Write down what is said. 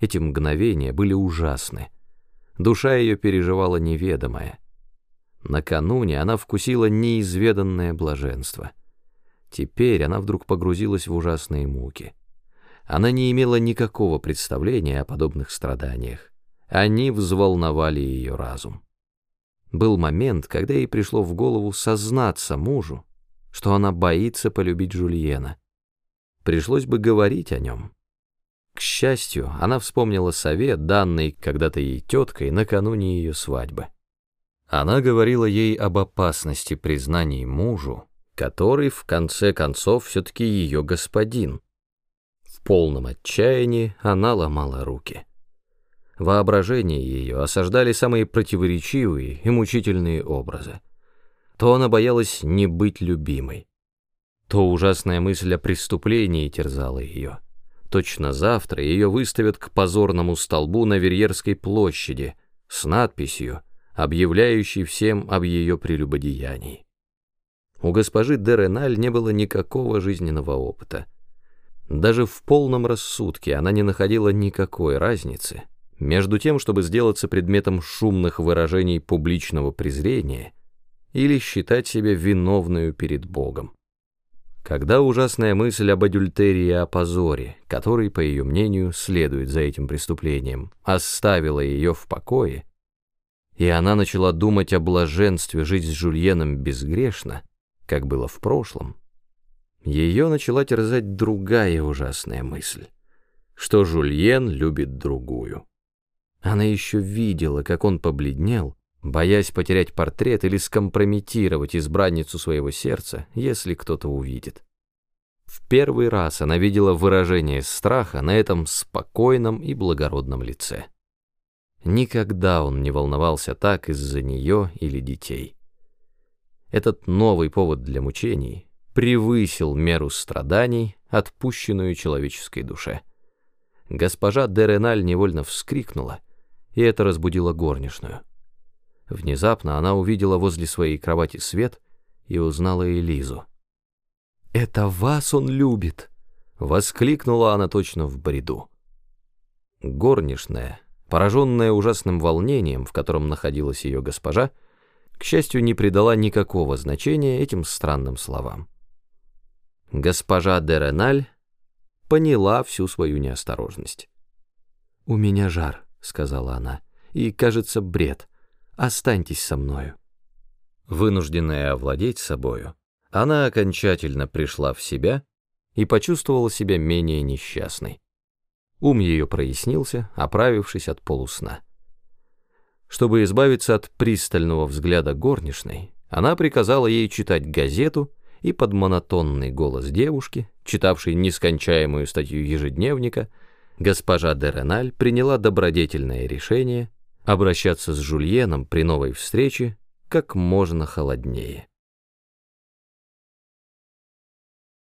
Эти мгновения были ужасны. Душа ее переживала неведомое. Накануне она вкусила неизведанное блаженство. Теперь она вдруг погрузилась в ужасные муки. Она не имела никакого представления о подобных страданиях. Они взволновали ее разум. Был момент, когда ей пришло в голову сознаться мужу, что она боится полюбить Жульена. Пришлось бы говорить о нем. К счастью, она вспомнила совет, данный когда-то ей теткой накануне ее свадьбы. Она говорила ей об опасности признаний мужу, который, в конце концов, все-таки ее господин. В полном отчаянии она ломала руки. Воображение ее осаждали самые противоречивые и мучительные образы. То она боялась не быть любимой, то ужасная мысль о преступлении терзала ее. Точно завтра ее выставят к позорному столбу на Верьерской площади с надписью, объявляющей всем об ее прелюбодеянии. У госпожи де Реналь не было никакого жизненного опыта. Даже в полном рассудке она не находила никакой разницы между тем, чтобы сделаться предметом шумных выражений публичного презрения или считать себя виновную перед Богом. Когда ужасная мысль об адюльтерии и о позоре, который, по ее мнению, следует за этим преступлением, оставила ее в покое, и она начала думать о блаженстве жить с Жульеном безгрешно, как было в прошлом, ее начала терзать другая ужасная мысль, что Жульен любит другую. Она еще видела, как он побледнел, боясь потерять портрет или скомпрометировать избранницу своего сердца, если кто-то увидит. В первый раз она видела выражение страха на этом спокойном и благородном лице. Никогда он не волновался так из-за нее или детей. Этот новый повод для мучений превысил меру страданий, отпущенную человеческой душе. Госпожа Дереналь невольно вскрикнула, и это разбудило горничную. Внезапно она увидела возле своей кровати свет и узнала Элизу. «Это вас он любит!» — воскликнула она точно в бреду. Горничная, пораженная ужасным волнением, в котором находилась ее госпожа, к счастью, не придала никакого значения этим странным словам. Госпожа де Реналь поняла всю свою неосторожность. «У меня жар», — сказала она, — «и, кажется, бред». Останьтесь со мною». Вынужденная овладеть собою, она окончательно пришла в себя и почувствовала себя менее несчастной. Ум ее прояснился, оправившись от полусна. Чтобы избавиться от пристального взгляда горничной, она приказала ей читать газету, и под монотонный голос девушки, читавшей нескончаемую статью ежедневника, госпожа де Реналь приняла добродетельное решение обращаться с Жульеном при новой встрече как можно холоднее.